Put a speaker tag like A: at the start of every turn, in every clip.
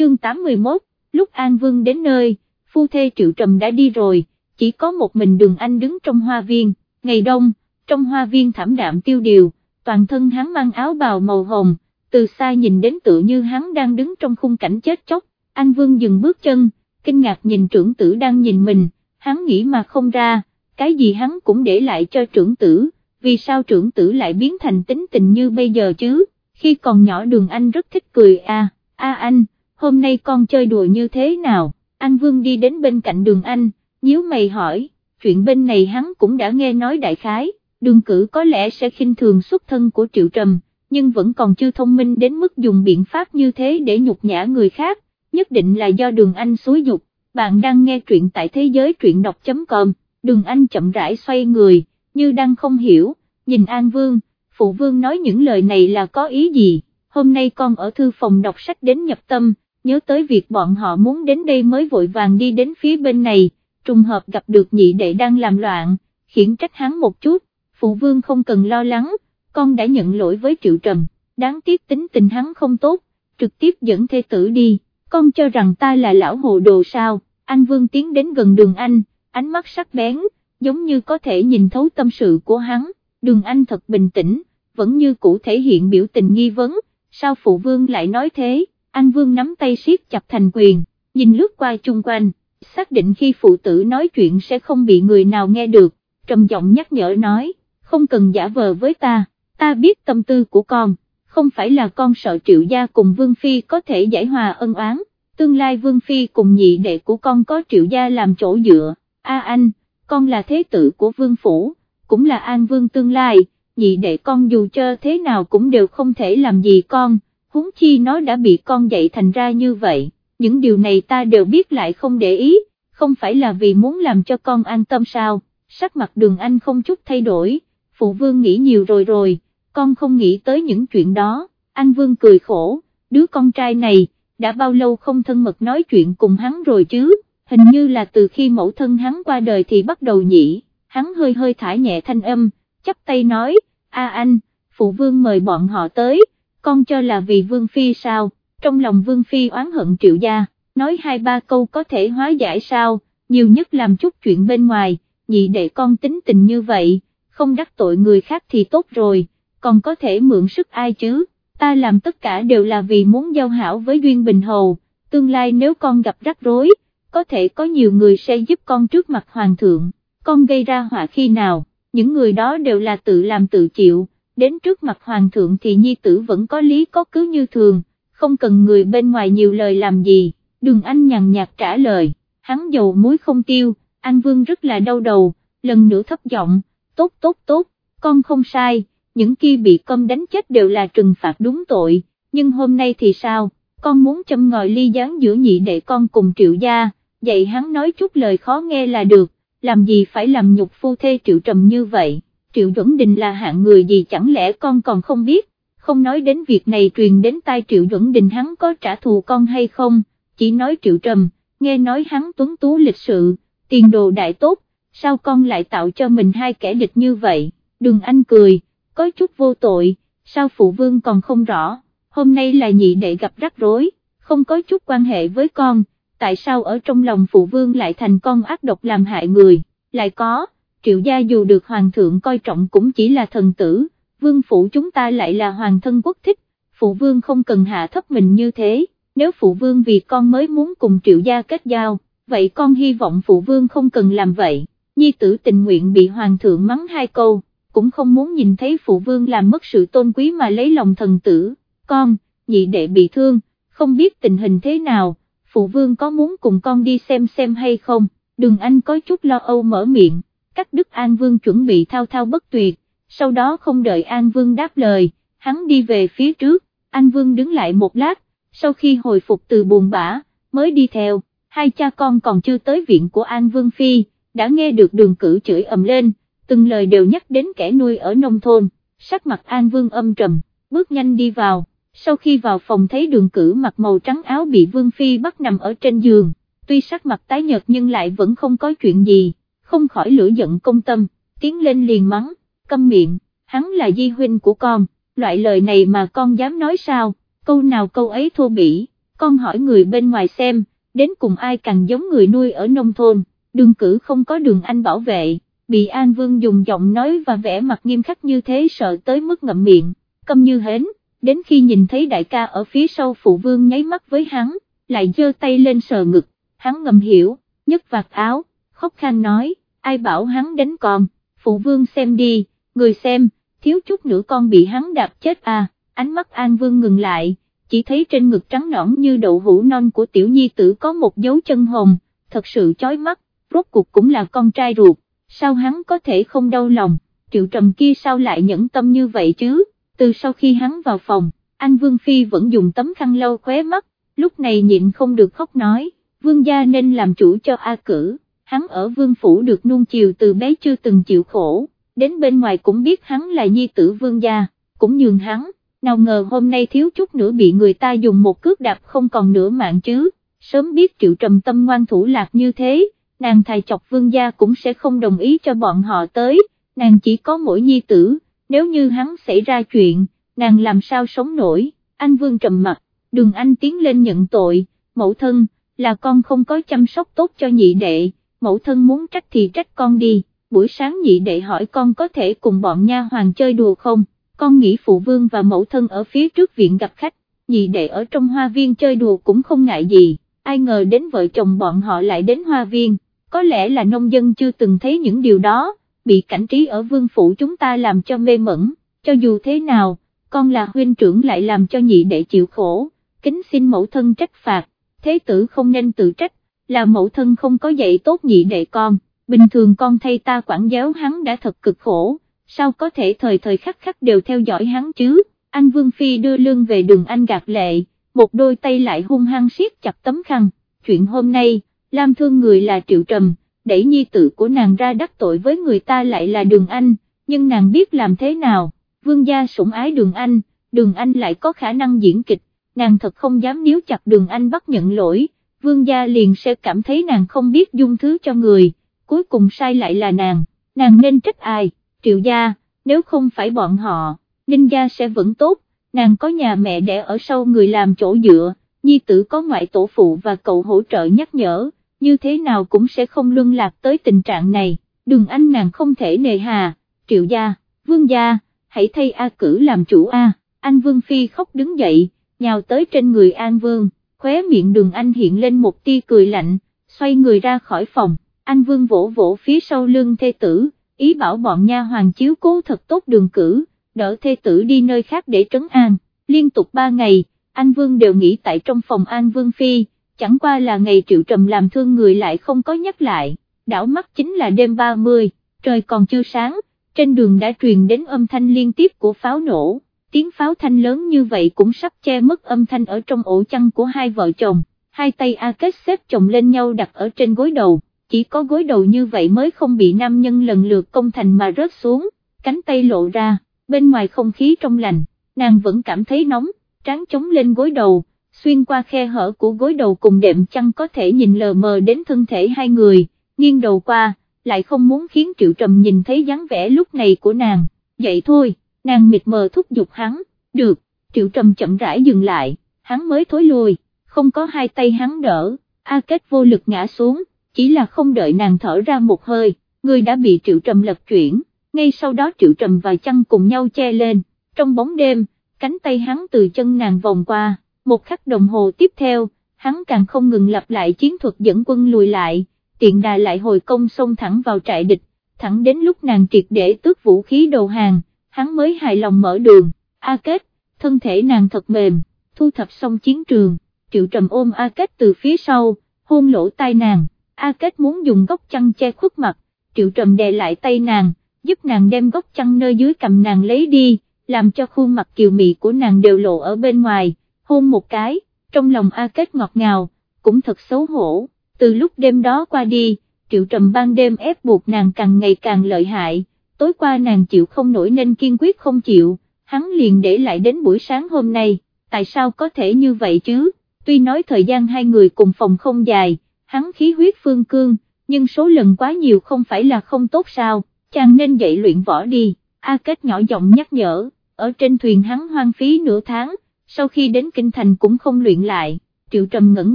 A: chương 81, lúc An Vương đến nơi, phu thê Triệu Trầm đã đi rồi, chỉ có một mình đường anh đứng trong hoa viên, ngày đông, trong hoa viên thảm đạm tiêu điều, toàn thân hắn mang áo bào màu hồng, từ xa nhìn đến tự như hắn đang đứng trong khung cảnh chết chóc, An Vương dừng bước chân, kinh ngạc nhìn trưởng tử đang nhìn mình, hắn nghĩ mà không ra, cái gì hắn cũng để lại cho trưởng tử, vì sao trưởng tử lại biến thành tính tình như bây giờ chứ, khi còn nhỏ đường anh rất thích cười à, a anh, hôm nay con chơi đùa như thế nào, anh Vương đi đến bên cạnh đường anh, nhíu mày hỏi, chuyện bên này hắn cũng đã nghe nói đại khái, đường cử có lẽ sẽ khinh thường xuất thân của Triệu Trầm, nhưng vẫn còn chưa thông minh đến mức dùng biện pháp như thế để nhục nhã người khác, nhất định là do đường anh xúi dục, bạn đang nghe truyện tại thế giới truyện đọc.com, đường anh chậm rãi xoay người, như đang không hiểu, nhìn An Vương, phụ vương nói những lời này là có ý gì, hôm nay con ở thư phòng đọc sách đến nhập tâm, nhớ tới việc bọn họ muốn đến đây mới vội vàng đi đến phía bên này, trùng hợp gặp được nhị đệ đang làm loạn, khiển trách hắn một chút, phụ vương không cần lo lắng, con đã nhận lỗi với triệu trầm, đáng tiếc tính tình hắn không tốt, trực tiếp dẫn thê tử đi, con cho rằng ta là lão hồ đồ sao, anh vương tiến đến gần đường anh, ánh mắt sắc bén, giống như có thể nhìn thấu tâm sự của hắn, đường anh thật bình tĩnh, vẫn như cũ thể hiện biểu tình nghi vấn, sao phụ vương lại nói thế, anh vương nắm tay siết chặt thành quyền, nhìn lướt qua chung quanh, xác định khi phụ tử nói chuyện sẽ không bị người nào nghe được, trầm giọng nhắc nhở nói, không cần giả vờ với ta, ta biết tâm tư của con, không phải là con sợ triệu gia cùng Vương Phi có thể giải hòa ân oán, tương lai Vương Phi cùng nhị đệ của con có triệu gia làm chỗ dựa, a anh, con là thế tử của Vương Phủ, cũng là An Vương tương lai, nhị đệ con dù cho thế nào cũng đều không thể làm gì con, huống chi nó đã bị con dạy thành ra như vậy, những điều này ta đều biết lại không để ý, không phải là vì muốn làm cho con an tâm sao, sắc mặt đường anh không chút thay đổi, phụ vương nghĩ nhiều rồi rồi, con không nghĩ tới những chuyện đó, anh vương cười khổ, đứa con trai này, đã bao lâu không thân mật nói chuyện cùng hắn rồi chứ, hình như là từ khi mẫu thân hắn qua đời thì bắt đầu nhỉ, hắn hơi hơi thả nhẹ thanh âm, chắp tay nói, a anh, phụ vương mời bọn họ tới, con cho là vì vương phi sao, trong lòng vương phi oán hận triệu gia, nói hai ba câu có thể hóa giải sao, nhiều nhất làm chút chuyện bên ngoài, nhị đệ con tính tình như vậy, không đắc tội người khác thì tốt rồi, còn có thể mượn sức ai chứ, ta làm tất cả đều là vì muốn giao hảo với Duyên Bình Hầu, tương lai nếu con gặp rắc rối, có thể có nhiều người sẽ giúp con trước mặt Hoàng thượng, con gây ra họa khi nào, những người đó đều là tự làm tự chịu, đến trước mặt Hoàng thượng thì nhi tử vẫn có lý có cứ như thường, không cần người bên ngoài nhiều lời làm gì, đường anh nhàn nhạt trả lời, hắn dầu muối không tiêu, An Vương rất là đau đầu, lần nữa thấp giọng, tốt tốt tốt, con không sai, những kia bị công đánh chết đều là trừng phạt đúng tội, nhưng hôm nay thì sao, con muốn châm ngòi ly gián giữa nhị đệ con cùng triệu gia, dạy hắn nói chút lời khó nghe là được, làm gì phải làm nhục phu thê triệu trầm như vậy, triệu duẩn đình là hạng người gì chẳng lẽ con còn không biết, không nói đến việc này truyền đến tai triệu duẩn đình hắn có trả thù con hay không, chỉ nói triệu trầm, nghe nói hắn tuấn tú lịch sự, tiền đồ đại tốt, sao con lại tạo cho mình hai kẻ địch như vậy, đường anh cười, có chút vô tội, sao phụ vương còn không rõ, hôm nay là nhị đệ gặp rắc rối, không có chút quan hệ với con, tại sao ở trong lòng phụ vương lại thành con ác độc làm hại người, lại có, triệu gia dù được hoàng thượng coi trọng cũng chỉ là thần tử, vương phủ chúng ta lại là hoàng thân quốc thích, phụ vương không cần hạ thấp mình như thế, nếu phụ vương vì con mới muốn cùng triệu gia kết giao, vậy con hy vọng phụ vương không cần làm vậy, nhi tử tình nguyện bị hoàng thượng mắng hai câu, cũng không muốn nhìn thấy phụ vương làm mất sự tôn quý mà lấy lòng thần tử, con, nhị đệ bị thương, không biết tình hình thế nào, phụ vương có muốn cùng con đi xem xem hay không, đường anh có chút lo âu mở miệng, cắt đức An Vương chuẩn bị thao thao bất tuyệt, sau đó không đợi An Vương đáp lời, hắn đi về phía trước, An Vương đứng lại một lát, sau khi hồi phục từ buồn bã, mới đi theo, hai cha con còn chưa tới viện của An Vương Phi, đã nghe được đường cử chửi ầm lên, từng lời đều nhắc đến kẻ nuôi ở nông thôn, sắc mặt An Vương âm trầm, bước nhanh đi vào, sau khi vào phòng thấy đường cử mặc màu trắng áo bị Vương Phi bắt nằm ở trên giường, tuy sắc mặt tái nhợt nhưng lại vẫn không có chuyện gì, không khỏi lửa giận công tâm, tiến lên liền mắng, câm miệng, hắn là di huynh của con, loại lời này mà con dám nói sao, câu nào câu ấy thô bỉ, con hỏi người bên ngoài xem, đến cùng ai càng giống người nuôi ở nông thôn, đường cử không có đường anh bảo vệ, bị An Vương dùng giọng nói và vẻ mặt nghiêm khắc như thế sợ tới mức ngậm miệng, câm như hến, đến khi nhìn thấy đại ca ở phía sau phụ vương nháy mắt với hắn, lại giơ tay lên sờ ngực, hắn ngầm hiểu, nhấc vạt áo, khóc khan nói, ai bảo hắn đánh con, phụ vương xem đi, người xem, thiếu chút nữa con bị hắn đạp chết à, ánh mắt An Vương ngừng lại, chỉ thấy trên ngực trắng nõn như đậu hũ non của tiểu nhi tử có một dấu chân hồng, thật sự chói mắt, rốt cuộc cũng là con trai ruột, sao hắn có thể không đau lòng, triệu trầm kia sao lại nhẫn tâm như vậy chứ, từ sau khi hắn vào phòng, An Vương Phi vẫn dùng tấm khăn lau khóe mắt, lúc này nhịn không được khóc nói, vương gia nên làm chủ cho A cử, hắn ở vương phủ được nuông chiều từ bé chưa từng chịu khổ, đến bên ngoài cũng biết hắn là nhi tử vương gia, cũng nhường hắn, nào ngờ hôm nay thiếu chút nữa bị người ta dùng một cước đạp không còn nửa mạng chứ, sớm biết triệu trầm tâm ngoan thủ lạc như thế, nàng thài chọc vương gia cũng sẽ không đồng ý cho bọn họ tới, nàng chỉ có mỗi nhi tử, nếu như hắn xảy ra chuyện, nàng làm sao sống nổi, anh vương trầm mặt, đường anh tiến lên nhận tội, mẫu thân, là con không có chăm sóc tốt cho nhị đệ, mẫu thân muốn trách thì trách con đi, buổi sáng nhị đệ hỏi con có thể cùng bọn nha hoàng chơi đùa không, con nghĩ phụ vương và mẫu thân ở phía trước viện gặp khách, nhị đệ ở trong hoa viên chơi đùa cũng không ngại gì, ai ngờ đến vợ chồng bọn họ lại đến hoa viên, có lẽ là nông dân chưa từng thấy những điều đó, bị cảnh trí ở vương phủ chúng ta làm cho mê mẩn, cho dù thế nào, con là huynh trưởng lại làm cho nhị đệ chịu khổ, kính xin mẫu thân trách phạt, thế tử không nên tự trách, là mẫu thân không có dạy tốt nhị đệ con, bình thường con thay ta quản giáo hắn đã thật cực khổ, sao có thể thời thời khắc khắc đều theo dõi hắn chứ, anh Vương Phi đưa lương về đường anh gạt lệ, một đôi tay lại hung hăng siết chặt tấm khăn, chuyện hôm nay, Lam thương người là Triệu Trầm, đẩy nhi tử của nàng ra đắc tội với người ta lại là đường anh, nhưng nàng biết làm thế nào, vương gia sủng ái đường anh, đường anh lại có khả năng diễn kịch, nàng thật không dám níu chặt đường anh bắt nhận lỗi, vương gia liền sẽ cảm thấy nàng không biết dung thứ cho người, cuối cùng sai lại là nàng, nàng nên trách ai, triệu gia, nếu không phải bọn họ, ninh gia sẽ vẫn tốt, nàng có nhà mẹ đẻ ở sau người làm chỗ dựa, nhi tử có ngoại tổ phụ và cậu hỗ trợ nhắc nhở, như thế nào cũng sẽ không luân lạc tới tình trạng này, đường anh nàng không thể nề hà, triệu gia, vương gia, hãy thay A cử làm chủ A, anh Vương Phi khóc đứng dậy, nhào tới trên người An Vương, khóe miệng đường anh hiện lên một tia cười lạnh, xoay người ra khỏi phòng, anh Vương vỗ vỗ phía sau lưng thê tử, ý bảo bọn nha hoàng chiếu cố thật tốt đường cử, đỡ thê tử đi nơi khác để trấn an, liên tục ba ngày, anh Vương đều nghỉ tại trong phòng An Vương Phi, chẳng qua là ngày triệu trầm làm thương người lại không có nhắc lại, đảo mắt chính là đêm 30, trời còn chưa sáng, trên đường đã truyền đến âm thanh liên tiếp của pháo nổ, tiếng pháo thanh lớn như vậy cũng sắp che mất âm thanh ở trong ổ chăn của hai vợ chồng, hai tay A Kết xếp chồng lên nhau đặt ở trên gối đầu, chỉ có gối đầu như vậy mới không bị nam nhân lần lượt công thành mà rớt xuống, cánh tay lộ ra, bên ngoài không khí trong lành, nàng vẫn cảm thấy nóng, tráng chống lên gối đầu, xuyên qua khe hở của gối đầu cùng đệm chăn có thể nhìn lờ mờ đến thân thể hai người, nghiêng đầu qua, lại không muốn khiến Triệu Trầm nhìn thấy dáng vẻ lúc này của nàng, vậy thôi, nàng mịt mờ thúc giục hắn, được, Triệu Trầm chậm rãi dừng lại, hắn mới thối lùi, không có hai tay hắn đỡ, A Kết vô lực ngã xuống, chỉ là không đợi nàng thở ra một hơi, người đã bị Triệu Trầm lật chuyển, ngay sau đó Triệu Trầm và chăn cùng nhau che lên, trong bóng đêm, cánh tay hắn từ chân nàng vòng qua, một khắc đồng hồ tiếp theo, hắn càng không ngừng lặp lại chiến thuật dẫn quân lùi lại, tiện đà lại hồi công xông thẳng vào trại địch, thẳng đến lúc nàng triệt để tước vũ khí đầu hàng, hắn mới hài lòng mở đường, A Kết, thân thể nàng thật mềm, thu thập xong chiến trường, triệu trầm ôm A Kết từ phía sau, hôn lỗ tai nàng, A Kết muốn dùng góc chăn che khuất mặt, triệu trầm đè lại tay nàng, giúp nàng đem góc chăn nơi dưới cầm nàng lấy đi, làm cho khuôn mặt kiều mị của nàng đều lộ ở bên ngoài, hôn một cái, trong lòng A Kết ngọt ngào, cũng thật xấu hổ. Từ lúc đêm đó qua đi, triệu trầm ban đêm ép buộc nàng càng ngày càng lợi hại, tối qua nàng chịu không nổi nên kiên quyết không chịu, hắn liền để lại đến buổi sáng hôm nay, tại sao có thể như vậy chứ, tuy nói thời gian hai người cùng phòng không dài, hắn khí huyết phương cương, nhưng số lần quá nhiều không phải là không tốt sao, chàng nên dậy luyện võ đi, A Kết nhỏ giọng nhắc nhở, ở trên thuyền hắn hoang phí nửa tháng, sau khi đến Kinh Thành cũng không luyện lại. Triệu Trầm ngẩn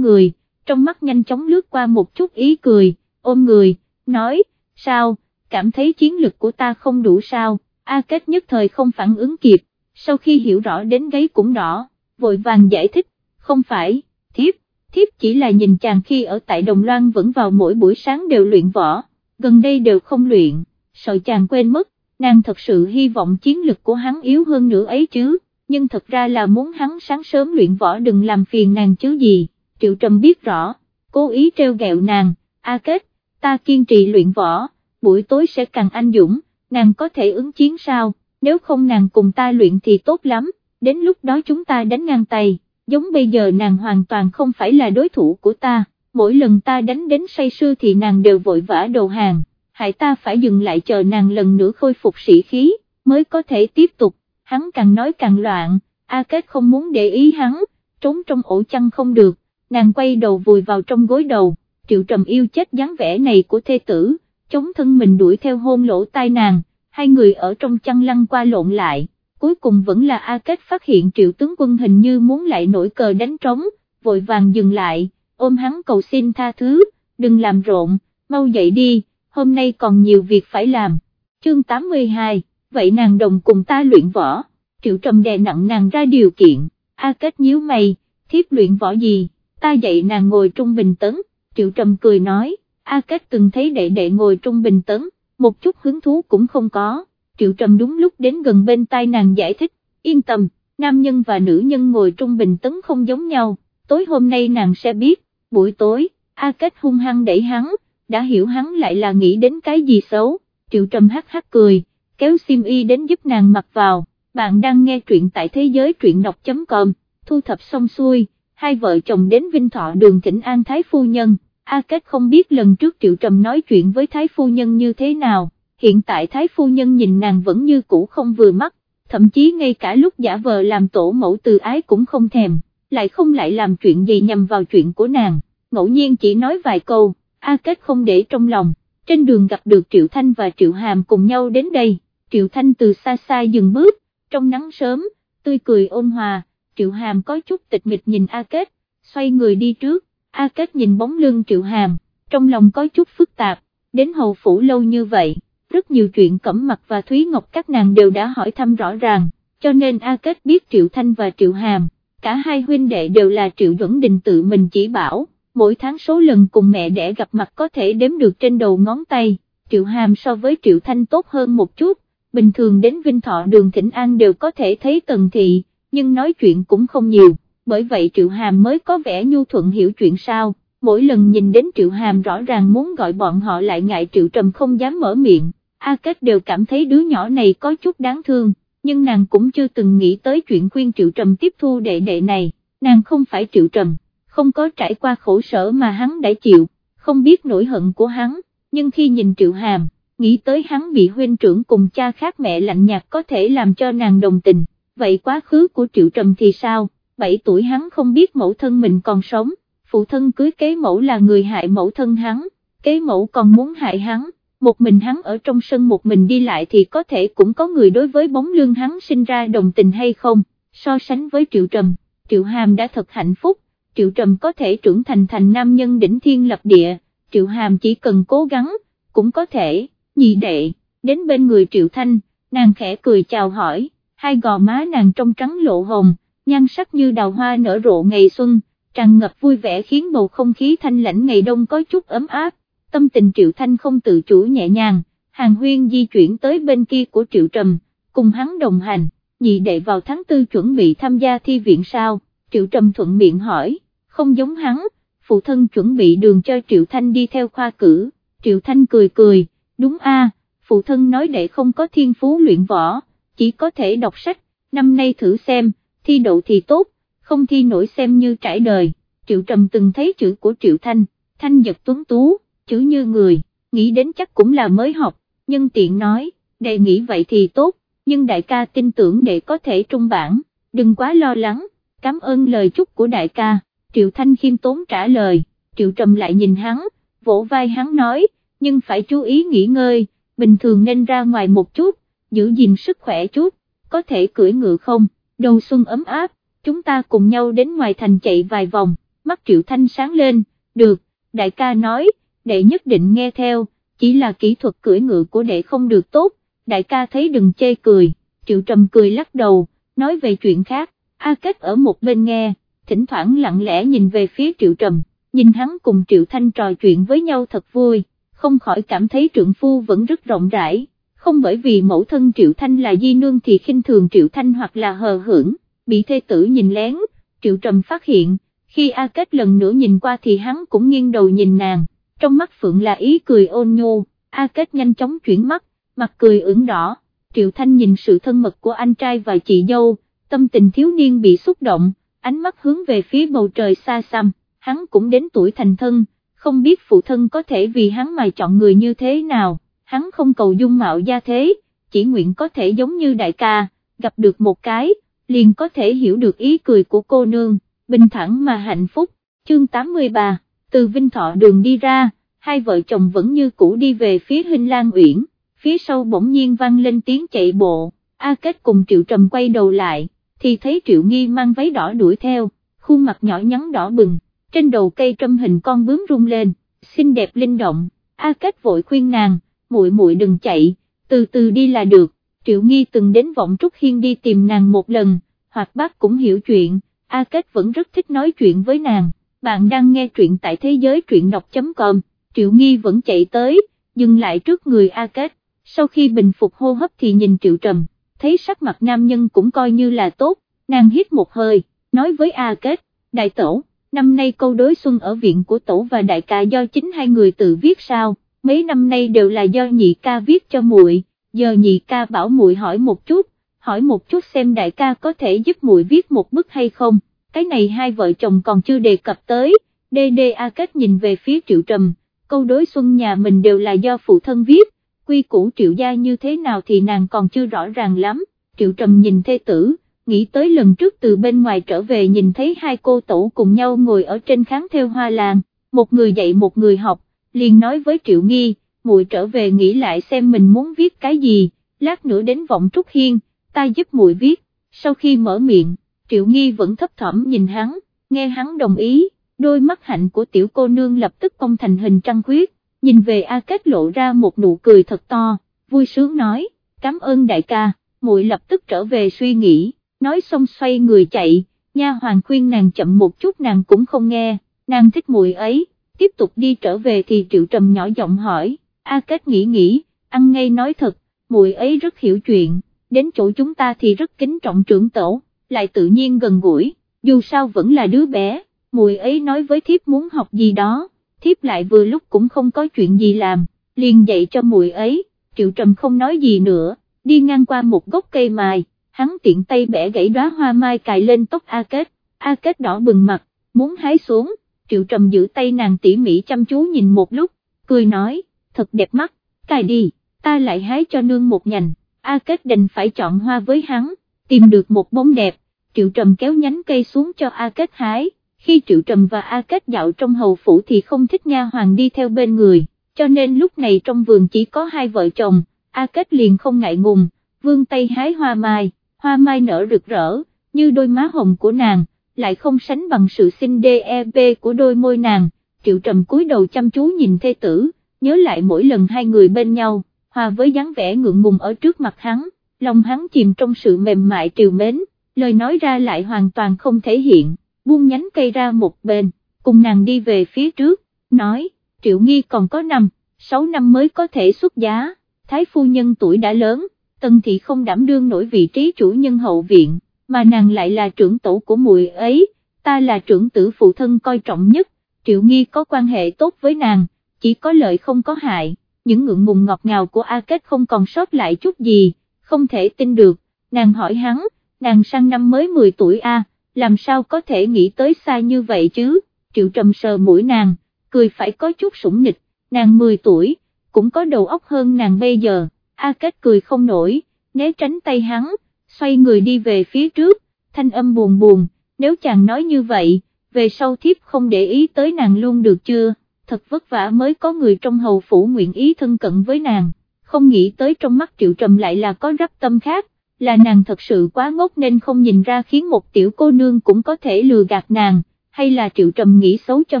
A: người, trong mắt nhanh chóng lướt qua một chút ý cười, ôm người, nói, sao, cảm thấy chiến lực của ta không đủ sao, A Kết nhất thời không phản ứng kịp, sau khi hiểu rõ đến gáy cũng đỏ, vội vàng giải thích, không phải, thiếp, thiếp chỉ là nhìn chàng khi ở tại Đồng Loan vẫn vào mỗi buổi sáng đều luyện võ, gần đây đều không luyện, sợ chàng quên mất, nàng thật sự hy vọng chiến lực của hắn yếu hơn nữa ấy chứ, nhưng thật ra là muốn hắn sáng sớm luyện võ đừng làm phiền nàng chứ gì, Triệu Trầm biết rõ, cố ý treo gẹo nàng, A Kết, ta kiên trì luyện võ, buổi tối sẽ càng anh dũng, nàng có thể ứng chiến sao, nếu không nàng cùng ta luyện thì tốt lắm, đến lúc đó chúng ta đánh ngang tay, giống bây giờ nàng hoàn toàn không phải là đối thủ của ta, mỗi lần ta đánh đến say sưa thì nàng đều vội vã đầu hàng, hại ta phải dừng lại chờ nàng lần nữa khôi phục sĩ khí, mới có thể tiếp tục, hắn càng nói càng loạn, A Kết không muốn để ý hắn, trốn trong ổ chăn không được, nàng quay đầu vùi vào trong gối đầu, triệu trầm yêu chết dáng vẻ này của thê tử, chống thân mình đuổi theo hôn lỗ tai nàng, hai người ở trong chăn lăn qua lộn lại, cuối cùng vẫn là A Kết phát hiện triệu tướng quân hình như muốn lại nổi cờ đánh trống, vội vàng dừng lại, ôm hắn cầu xin tha thứ, đừng làm rộn, mau dậy đi, hôm nay còn nhiều việc phải làm. Chương 82, vậy nàng đồng cùng ta luyện võ, triệu trầm đè nặng nàng ra điều kiện, A Kết nhíu mày, thiếp luyện võ gì, ta dạy nàng ngồi trung bình tấn, triệu trầm cười nói, A Kết từng thấy đệ đệ ngồi trung bình tấn, một chút hứng thú cũng không có, triệu trầm đúng lúc đến gần bên tai nàng giải thích, yên tâm, nam nhân và nữ nhân ngồi trung bình tấn không giống nhau, tối hôm nay nàng sẽ biết, buổi tối, A Kết hung hăng đẩy hắn, đã hiểu hắn lại là nghĩ đến cái gì xấu, triệu trầm hắc hắc cười, kéo sim y đến giúp nàng mặc vào, bạn đang nghe truyện tại thế giới truyện đọc.com, thu thập xong xuôi, hai vợ chồng đến Vinh Thọ đường thỉnh An Thái Phu Nhân. A Kết không biết lần trước Triệu Trầm nói chuyện với Thái Phu Nhân như thế nào, hiện tại Thái Phu Nhân nhìn nàng vẫn như cũ không vừa mắt, thậm chí ngay cả lúc giả vờ làm tổ mẫu từ ái cũng không thèm, lại không lại làm chuyện gì nhằm vào chuyện của nàng, ngẫu nhiên chỉ nói vài câu, A Kết không để trong lòng, trên đường gặp được Triệu Thanh và Triệu Hàm cùng nhau đến đây, Triệu Thanh từ xa xa dừng bước, trong nắng sớm, tươi cười ôn hòa, Triệu Hàm có chút tịch mịch nhìn A Kết, xoay người đi trước, A Kết nhìn bóng lưng Triệu Hàm, trong lòng có chút phức tạp, đến hầu phủ lâu như vậy, rất nhiều chuyện cẩm mặt và Thúy Ngọc các nàng đều đã hỏi thăm rõ ràng, cho nên A Kết biết Triệu Thanh và Triệu Hàm, cả hai huynh đệ đều là Triệu Duẩn Đình tự mình chỉ bảo, mỗi tháng số lần cùng mẹ đẻ gặp mặt có thể đếm được trên đầu ngón tay, Triệu Hàm so với Triệu Thanh tốt hơn một chút, bình thường đến Vinh Thọ đường Thịnh An đều có thể thấy Tần Thị, nhưng nói chuyện cũng không nhiều bởi vậy Triệu Hàm mới có vẻ nhu thuận hiểu chuyện sao, mỗi lần nhìn đến Triệu Hàm rõ ràng muốn gọi bọn họ lại ngại Triệu Trầm không dám mở miệng, A Kết đều cảm thấy đứa nhỏ này có chút đáng thương, nhưng nàng cũng chưa từng nghĩ tới chuyện khuyên Triệu Trầm tiếp thu đệ đệ này, nàng không phải Triệu Trầm, không có trải qua khổ sở mà hắn đã chịu, không biết nỗi hận của hắn, nhưng khi nhìn Triệu Hàm, nghĩ tới hắn bị huynh trưởng cùng cha khác mẹ lạnh nhạt có thể làm cho nàng đồng tình, vậy quá khứ của Triệu Trầm thì sao? 7 tuổi hắn không biết mẫu thân mình còn sống, phụ thân cưới kế mẫu là người hại mẫu thân hắn, kế mẫu còn muốn hại hắn, một mình hắn ở trong sân một mình đi lại thì có thể cũng có người đối với bóng lưng hắn sinh ra đồng tình hay không, so sánh với Triệu Trầm, Triệu Hàm đã thật hạnh phúc, Triệu Trầm có thể trưởng thành thành nam nhân đỉnh thiên lập địa, Triệu Hàm chỉ cần cố gắng, cũng có thể, nhị đệ, đến bên người Triệu Thanh, nàng khẽ cười chào hỏi, hai gò má nàng trong trắng lộ hồng nhan sắc như đào hoa nở rộ ngày xuân, tràn ngập vui vẻ khiến bầu không khí thanh lãnh ngày đông có chút ấm áp, tâm tình Triệu Thanh không tự chủ nhẹ nhàng, Hàng Huyên di chuyển tới bên kia của Triệu Trầm, cùng hắn đồng hành, nhị đệ vào tháng tư chuẩn bị tham gia thi viện sao, Triệu Trầm thuận miệng hỏi, không giống hắn, phụ thân chuẩn bị đường cho Triệu Thanh đi theo khoa cử, Triệu Thanh cười cười, đúng a, phụ thân nói đệ không có thiên phú luyện võ, chỉ có thể đọc sách, năm nay thử xem thi đậu thì tốt, không thi nổi xem như trải đời, Triệu Trầm từng thấy chữ của Triệu Thanh, Thanh giật tuấn tú, chữ như người, nghĩ đến chắc cũng là mới học, nhân tiện nói, đệ nghĩ vậy thì tốt, nhưng đại ca tin tưởng đệ có thể trung bản, đừng quá lo lắng, cảm ơn lời chúc của đại ca, Triệu Thanh khiêm tốn trả lời, Triệu Trầm lại nhìn hắn, vỗ vai hắn nói, nhưng phải chú ý nghỉ ngơi, bình thường nên ra ngoài một chút, giữ gìn sức khỏe chút, có thể cưỡi ngựa không? Đầu xuân ấm áp, chúng ta cùng nhau đến ngoài thành chạy vài vòng, mắt Triệu Thanh sáng lên, được, đại ca nói, đệ nhất định nghe theo, chỉ là kỹ thuật cưỡi ngựa của đệ không được tốt, đại ca thấy đừng chê cười, Triệu Trầm cười lắc đầu, nói về chuyện khác, A Kết ở một bên nghe, thỉnh thoảng lặng lẽ nhìn về phía Triệu Trầm, nhìn hắn cùng Triệu Thanh trò chuyện với nhau thật vui, không khỏi cảm thấy trượng phu vẫn rất rộng rãi, không bởi vì mẫu thân Triệu Thanh là di nương thì khinh thường Triệu Thanh hoặc là hờ hưởng, bị thê tử nhìn lén, Triệu Trầm phát hiện, khi A Kết lần nữa nhìn qua thì hắn cũng nghiêng đầu nhìn nàng, trong mắt Phượng là ý cười ôn nhô, A Kết nhanh chóng chuyển mắt, mặt cười ửng đỏ, Triệu Thanh nhìn sự thân mật của anh trai và chị dâu, tâm tình thiếu niên bị xúc động, ánh mắt hướng về phía bầu trời xa xăm, hắn cũng đến tuổi thành thân, không biết phụ thân có thể vì hắn mà chọn người như thế nào, hắn không cầu dung mạo gia thế, chỉ nguyện có thể giống như đại ca, gặp được một cái, liền có thể hiểu được ý cười của cô nương, bình thản mà hạnh phúc, chương 83, từ Vinh Thọ đường đi ra, hai vợ chồng vẫn như cũ đi về phía Hinh Lan Uyển, phía sau bỗng nhiên vang lên tiếng chạy bộ, A Kết cùng Triệu Trầm quay đầu lại, thì thấy Triệu Nghi mang váy đỏ đuổi theo, khuôn mặt nhỏ nhắn đỏ bừng, trên đầu cây trâm hình con bướm rung lên, xinh đẹp linh động, A Kết vội khuyên nàng, muội muội đừng chạy, từ từ đi là được, Triệu Nghi từng đến vọng Trúc Hiên đi tìm nàng một lần, hoặc bác cũng hiểu chuyện, A Kết vẫn rất thích nói chuyện với nàng, bạn đang nghe truyện tại thế giới truyện đọc.com, Triệu Nghi vẫn chạy tới, dừng lại trước người A Kết, sau khi bình phục hô hấp thì nhìn Triệu Trầm, thấy sắc mặt nam nhân cũng coi như là tốt, nàng hít một hơi, nói với A Kết, đại tổ, năm nay câu đối xuân ở viện của tổ và đại ca do chính hai người tự viết sao, mấy năm nay đều là do nhị ca viết cho muội, giờ nhị ca bảo muội hỏi một chút, hỏi một chút xem đại ca có thể giúp muội viết một bức hay không, cái này hai vợ chồng còn chưa đề cập tới, DDA Kết nhìn về phía Triệu Trầm, câu đối xuân nhà mình đều là do phụ thân viết, quy củ Triệu gia như thế nào thì nàng còn chưa rõ ràng lắm, Triệu Trầm nhìn thê tử, nghĩ tới lần trước từ bên ngoài trở về nhìn thấy hai cô tổ cùng nhau ngồi ở trên kháng theo hoa làng, một người dạy một người học, liền nói với Triệu Nghi, muội trở về nghĩ lại xem mình muốn viết cái gì, lát nữa đến vọng Trúc Hiên, ta giúp muội viết, sau khi mở miệng, Triệu Nghi vẫn thấp thỏm nhìn hắn, nghe hắn đồng ý, đôi mắt hạnh của tiểu cô nương lập tức cong thành hình trăng khuyết, nhìn về A Kết lộ ra một nụ cười thật to, vui sướng nói, cảm ơn đại ca, muội lập tức trở về suy nghĩ, nói xong xoay người chạy, nha hoàng khuyên nàng chậm một chút nàng cũng không nghe, nàng thích muội ấy, tiếp tục đi trở về thì Triệu Trầm nhỏ giọng hỏi, A Kết nghĩ nghĩ, ăn ngay nói thật, muội ấy rất hiểu chuyện, đến chỗ chúng ta thì rất kính trọng trưởng tổ, lại tự nhiên gần gũi, dù sao vẫn là đứa bé, muội ấy nói với thiếp muốn học gì đó, thiếp lại vừa lúc cũng không có chuyện gì làm, liền dạy cho muội ấy, Triệu Trầm không nói gì nữa, đi ngang qua một gốc cây mài, hắn tiện tay bẻ gãy đóa hoa mai cài lên tóc A Kết, A Kết đỏ bừng mặt, muốn hái xuống, Triệu Trầm giữ tay nàng tỉ mỉ chăm chú nhìn một lúc, cười nói, thật đẹp mắt, cài đi, ta lại hái cho nương một nhành, A Kết đành phải chọn hoa với hắn, tìm được một bông đẹp, Triệu Trầm kéo nhánh cây xuống cho A Kết hái, khi Triệu Trầm và A Kết dạo trong hầu phủ thì không thích nha hoàng đi theo bên người, cho nên lúc này trong vườn chỉ có hai vợ chồng, A Kết liền không ngại ngùng, vương tay hái hoa mai, hoa mai nở rực rỡ, như đôi má hồng của nàng, lại không sánh bằng sự xinh đẹp e của đôi môi nàng, Triệu Trầm cúi đầu chăm chú nhìn thê tử, nhớ lại mỗi lần hai người bên nhau, hòa với dáng vẻ ngượng ngùng ở trước mặt hắn, lòng hắn chìm trong sự mềm mại triều mến, lời nói ra lại hoàn toàn không thể hiện, buông nhánh cây ra một bên, cùng nàng đi về phía trước, nói, Triệu Nghi còn có năm, sáu năm mới có thể xuất giá, Thái phu nhân tuổi đã lớn, tần thị không đảm đương nổi vị trí chủ nhân hậu viện, mà nàng lại là trưởng tổ của muội ấy, ta là trưởng tử phụ thân coi trọng nhất, Triệu Nghi có quan hệ tốt với nàng, chỉ có lợi không có hại, những ngượng ngùng ngọt ngào của A Kết không còn sót lại chút gì, không thể tin được, nàng hỏi hắn, nàng sang năm mới 10 tuổi A, làm sao có thể nghĩ tới xa như vậy chứ, Triệu Trầm sờ mũi nàng, cười phải có chút sủng nịch, nàng 10 tuổi, cũng có đầu óc hơn nàng bây giờ, A Kết cười không nổi, né tránh tay hắn, xoay người đi về phía trước, thanh âm buồn buồn, nếu chàng nói như vậy, về sau thiếp không để ý tới nàng luôn được chưa, thật vất vả mới có người trong hầu phủ nguyện ý thân cận với nàng, không nghĩ tới trong mắt triệu trầm lại là có rắp tâm khác, là nàng thật sự quá ngốc nên không nhìn ra khiến một tiểu cô nương cũng có thể lừa gạt nàng, hay là Triệu Trầm nghĩ xấu cho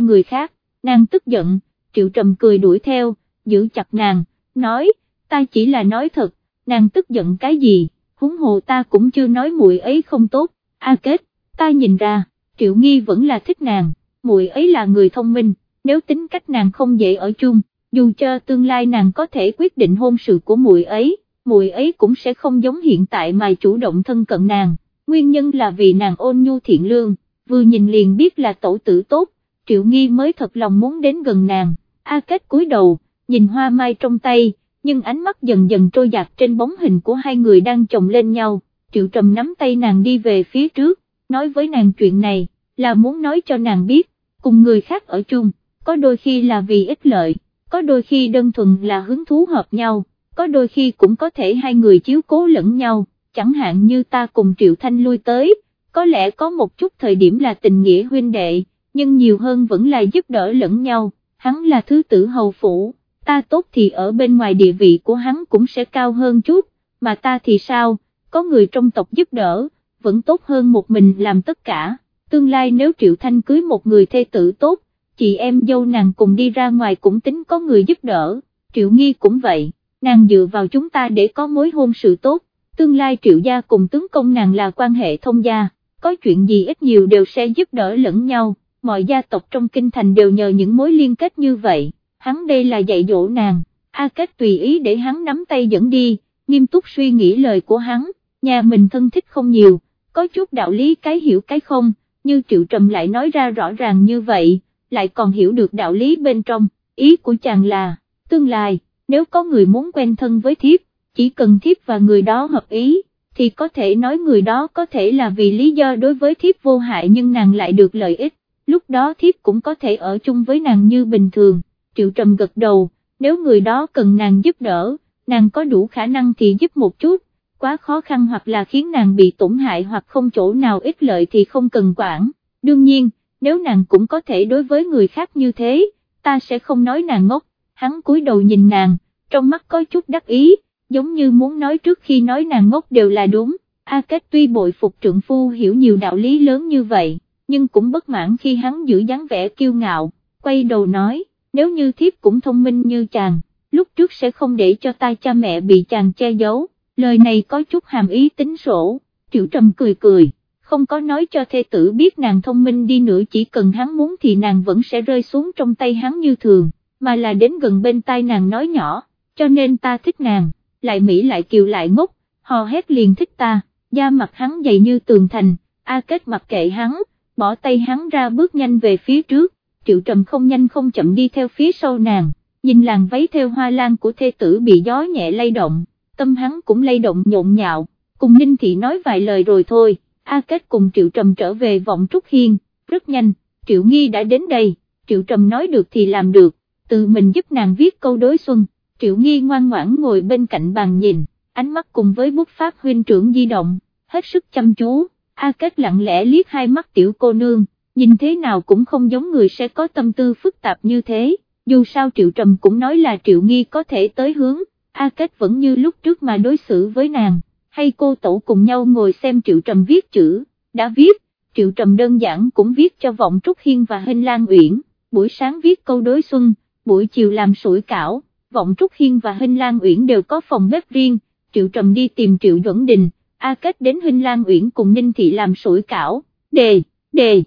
A: người khác, nàng tức giận, Triệu Trầm cười đuổi theo, giữ chặt nàng, nói, ta chỉ là nói thật, nàng tức giận cái gì, huống hồ ta cũng chưa nói muội ấy không tốt, a kết, ta nhìn ra, Triệu Nghi vẫn là thích nàng, muội ấy là người thông minh, nếu tính cách nàng không dễ ở chung, dù cho tương lai nàng có thể quyết định hôn sự của muội ấy, muội ấy cũng sẽ không giống hiện tại mà chủ động thân cận nàng, nguyên nhân là vì nàng ôn nhu thiện lương, vừa nhìn liền biết là tổ tử tốt, Triệu Nghi mới thật lòng muốn đến gần nàng, A Kết cúi đầu, nhìn hoa mai trong tay, nhưng ánh mắt dần dần trôi dạt trên bóng hình của hai người đang chồng lên nhau, Triệu Trầm nắm tay nàng đi về phía trước, nói với nàng chuyện này, là muốn nói cho nàng biết, cùng người khác ở chung, có đôi khi là vì ích lợi, có đôi khi đơn thuần là hứng thú hợp nhau, có đôi khi cũng có thể hai người chiếu cố lẫn nhau, chẳng hạn như ta cùng Triệu Thanh lui tới, có lẽ có một chút thời điểm là tình nghĩa huynh đệ, nhưng nhiều hơn vẫn là giúp đỡ lẫn nhau, hắn là thứ tử hầu phủ, ta tốt thì ở bên ngoài địa vị của hắn cũng sẽ cao hơn chút, mà ta thì sao, có người trong tộc giúp đỡ, vẫn tốt hơn một mình làm tất cả, tương lai nếu Triệu Thanh cưới một người thê tử tốt, chị em dâu nàng cùng đi ra ngoài cũng tính có người giúp đỡ, Triệu Nghi cũng vậy, nàng dựa vào chúng ta để có mối hôn sự tốt, tương lai Triệu gia cùng tướng công nàng là quan hệ thông gia, có chuyện gì ít nhiều đều sẽ giúp đỡ lẫn nhau, mọi gia tộc trong kinh thành đều nhờ những mối liên kết như vậy, hắn đây là dạy dỗ nàng, A Kết tùy ý để hắn nắm tay dẫn đi, nghiêm túc suy nghĩ lời của hắn, nhà mình thân thích không nhiều, có chút đạo lý cái hiểu cái không, như Triệu Trầm lại nói ra rõ ràng như vậy, lại còn hiểu được đạo lý bên trong, ý của chàng là, tương lai, nếu có người muốn quen thân với thiếp, chỉ cần thiếp và người đó hợp ý, thì có thể nói người đó có thể là vì lý do đối với thiếp vô hại nhưng nàng lại được lợi ích, lúc đó thiếp cũng có thể ở chung với nàng như bình thường, Triệu Trầm gật đầu, nếu người đó cần nàng giúp đỡ, nàng có đủ khả năng thì giúp một chút, quá khó khăn hoặc là khiến nàng bị tổn hại hoặc không chỗ nào ích lợi thì không cần quản, đương nhiên, nếu nàng cũng có thể đối với người khác như thế, ta sẽ không nói nàng ngốc, hắn cúi đầu nhìn nàng, trong mắt có chút đắc ý, giống như muốn nói trước khi nói nàng ngốc đều là đúng, A Kết tuy bội phục trượng phu hiểu nhiều đạo lý lớn như vậy, nhưng cũng bất mãn khi hắn giữ dáng vẻ kiêu ngạo, quay đầu nói, nếu như thiếp cũng thông minh như chàng, lúc trước sẽ không để cho tai cha mẹ bị chàng che giấu. Lời này có chút hàm ý tính sổ, Triệu Trầm cười cười, không có nói cho thê tử biết nàng thông minh đi nữa chỉ cần hắn muốn thì nàng vẫn sẽ rơi xuống trong tay hắn như thường, mà là đến gần bên tai nàng nói nhỏ, cho nên ta thích nàng, lại Mỹ lại kiều lại ngốc, hò hét liền thích ta, da mặt hắn dày như tường thành, A Kết mặc kệ hắn, bỏ tay hắn ra bước nhanh về phía trước, Triệu Trầm không nhanh không chậm đi theo phía sau nàng, nhìn làng váy theo hoa lan của thê tử bị gió nhẹ lay động tâm hắn cũng lay động nhộn nhạo, cùng Ninh Thị nói vài lời rồi thôi, A Kết cùng Triệu Trầm trở về vọng Trúc Hiên, rất nhanh, Triệu Nghi đã đến đây, Triệu Trầm nói được thì làm được, tự mình giúp nàng viết câu đối xuân, Triệu Nghi ngoan ngoãn ngồi bên cạnh bàn nhìn, ánh mắt cùng với bút pháp huynh trưởng di động, hết sức chăm chú, A Kết lặng lẽ liếc hai mắt tiểu cô nương, nhìn thế nào cũng không giống người sẽ có tâm tư phức tạp như thế, dù sao Triệu Trầm cũng nói là Triệu Nghi có thể tới hướng, A Kết vẫn như lúc trước mà đối xử với nàng, hay cô tổ cùng nhau ngồi xem Triệu Trầm viết chữ, đã viết, Triệu Trầm đơn giản cũng viết cho Vọng Trúc Hiên và Hình Lan Uyển, buổi sáng viết câu đối xuân, buổi chiều làm sủi cảo, Vọng Trúc Hiên và Hình Lan Uyển đều có phòng bếp riêng, Triệu Trầm đi tìm Triệu Duẩn Đình, A Kết đến Hình Lan Uyển cùng Ninh Thị làm sủi cảo, đề, đề,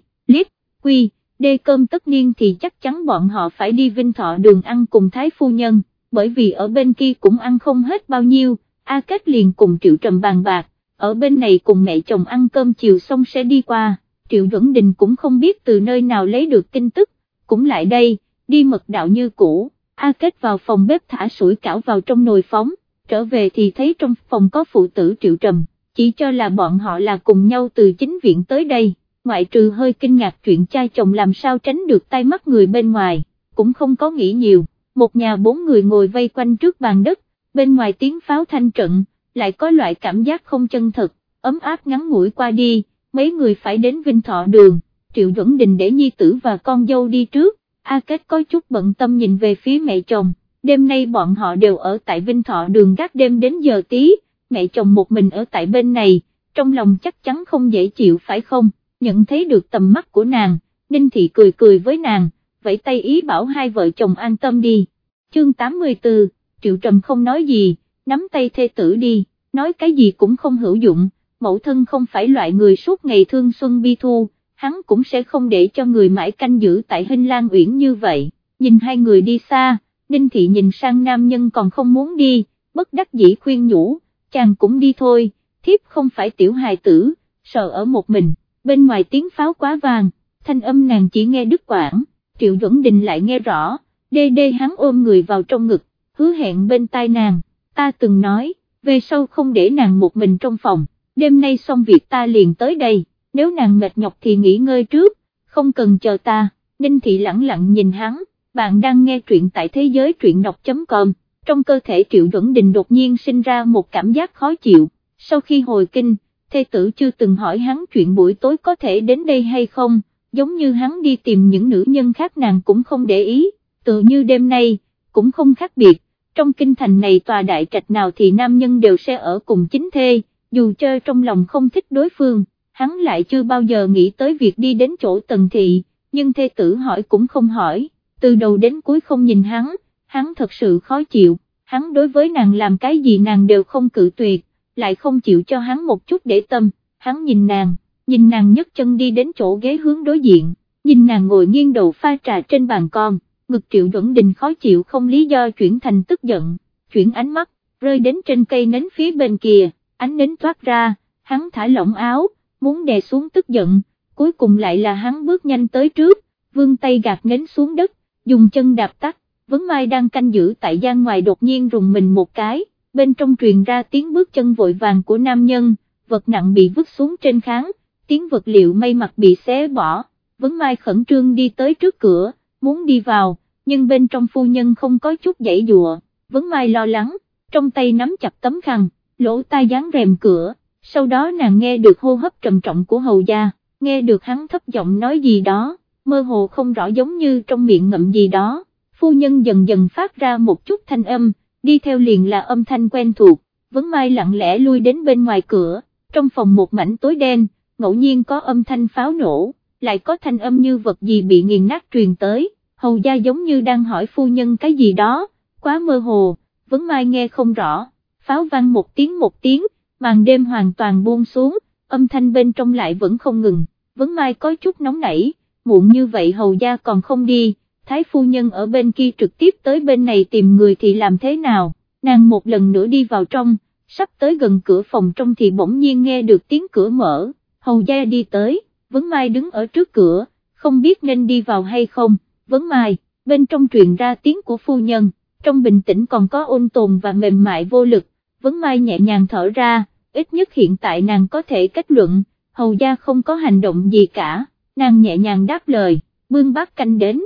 A: quy, đê cơm tất niên thì chắc chắn bọn họ phải đi Vinh Thọ đường ăn cùng Thái Phu Nhân bởi vì ở bên kia cũng ăn không hết bao nhiêu, A Kết liền cùng Triệu Trầm bàn bạc, ở bên này cùng mẹ chồng ăn cơm chiều xong sẽ đi qua, Triệu Duẩn Đình cũng không biết từ nơi nào lấy được tin tức, cũng lại đây, đi mật đạo như cũ, A Kết vào phòng bếp thả sủi cảo vào trong nồi phóng, trở về thì thấy trong phòng có phụ tử Triệu Trầm, chỉ cho là bọn họ là cùng nhau từ chính viện tới đây, ngoại trừ hơi kinh ngạc chuyện trai chồng làm sao tránh được tay mắt người bên ngoài, cũng không có nghĩ nhiều. Một nhà bốn người ngồi vây quanh trước bàn đất, bên ngoài tiếng pháo thanh trận, lại có loại cảm giác không chân thực, ấm áp ngắn ngủi qua đi, mấy người phải đến Vinh Thọ đường, Triệu Duẩn Đình để nhi tử và con dâu đi trước, A Kết có chút bận tâm nhìn về phía mẹ chồng, đêm nay bọn họ đều ở tại Vinh Thọ đường gác đêm đến giờ tí, mẹ chồng một mình ở tại bên này, trong lòng chắc chắn không dễ chịu phải không, nhận thấy được tầm mắt của nàng, Ninh Thị cười cười với nàng, vẫy tay ý bảo hai vợ chồng an tâm đi. Chương 84, Triệu Trầm không nói gì, nắm tay thê tử đi, nói cái gì cũng không hữu dụng, mẫu thân không phải loại người suốt ngày thương xuân bi thu, hắn cũng sẽ không để cho người mãi canh giữ tại hình lan uyển như vậy, nhìn hai người đi xa, Ninh Thị nhìn sang nam nhân còn không muốn đi, bất đắc dĩ khuyên nhủ, chàng cũng đi thôi, thiếp không phải tiểu hài tử, sợ ở một mình, bên ngoài tiếng pháo quá vàng, thanh âm nàng chỉ nghe đứt quảng, Triệu Duẩn Đình lại nghe rõ, đê đê hắn ôm người vào trong ngực, hứa hẹn bên tai nàng, ta từng nói, về sau không để nàng một mình trong phòng, đêm nay xong việc ta liền tới đây, nếu nàng mệt nhọc thì nghỉ ngơi trước, không cần chờ ta, Ninh Thị lặng lặng nhìn hắn, bạn đang nghe truyện tại thế giới truyện đọc.com, trong cơ thể Triệu Duẩn Đình đột nhiên sinh ra một cảm giác khó chịu, sau khi hồi kinh, thê tử chưa từng hỏi hắn chuyện buổi tối có thể đến đây hay không, giống như hắn đi tìm những nữ nhân khác nàng cũng không để ý, tự như đêm nay, cũng không khác biệt, trong kinh thành này tòa đại trạch nào thì nam nhân đều sẽ ở cùng chính thê, dù chơi trong lòng không thích đối phương, hắn lại chưa bao giờ nghĩ tới việc đi đến chỗ tần thị, nhưng thê tử hỏi cũng không hỏi, từ đầu đến cuối không nhìn hắn, hắn thật sự khó chịu, hắn đối với nàng làm cái gì nàng đều không cự tuyệt, lại không chịu cho hắn một chút để tâm, hắn nhìn nàng, nhìn nàng nhấc chân đi đến chỗ ghế hướng đối diện, nhìn nàng ngồi nghiêng đầu pha trà trên bàn con, ngực triệu duẩn đình khó chịu không lý do chuyển thành tức giận, chuyển ánh mắt, rơi đến trên cây nến phía bên kia, ánh nến thoát ra, hắn thả lỏng áo, muốn đè xuống tức giận, cuối cùng lại là hắn bước nhanh tới trước, vương tay gạt nến xuống đất, dùng chân đạp tắt, vấn mai đang canh giữ tại gian ngoài đột nhiên rùng mình một cái, bên trong truyền ra tiếng bước chân vội vàng của nam nhân, vật nặng bị vứt xuống trên kháng, tiếng vật liệu may mặc bị xé bỏ, vấn mai khẩn trương đi tới trước cửa, muốn đi vào, nhưng bên trong phu nhân không có chút dãy dụa, vấn mai lo lắng, trong tay nắm chặt tấm khăn, lỗ tai dán rèm cửa, sau đó nàng nghe được hô hấp trầm trọng của hầu gia, nghe được hắn thấp giọng nói gì đó, mơ hồ không rõ giống như trong miệng ngậm gì đó, phu nhân dần dần phát ra một chút thanh âm, đi theo liền là âm thanh quen thuộc, vấn mai lặng lẽ lui đến bên ngoài cửa, trong phòng một mảnh tối đen, ngẫu nhiên có âm thanh pháo nổ, lại có thanh âm như vật gì bị nghiền nát truyền tới, hầu gia giống như đang hỏi phu nhân cái gì đó, quá mơ hồ, vấn mai nghe không rõ, pháo vang một tiếng một tiếng, màn đêm hoàn toàn buông xuống, âm thanh bên trong lại vẫn không ngừng, vấn mai có chút nóng nảy, muộn như vậy hầu gia còn không đi, thái phu nhân ở bên kia trực tiếp tới bên này tìm người thì làm thế nào, nàng một lần nữa đi vào trong, sắp tới gần cửa phòng trong thì bỗng nhiên nghe được tiếng cửa mở, hầu gia đi tới, vấn mai đứng ở trước cửa, không biết nên đi vào hay không, vấn mai, bên trong truyền ra tiếng của phu nhân, trong bình tĩnh còn có ôn tồn và mềm mại vô lực, vấn mai nhẹ nhàng thở ra, ít nhất hiện tại nàng có thể kết luận, hầu gia không có hành động gì cả, nàng nhẹ nhàng đáp lời, bương bác canh đến,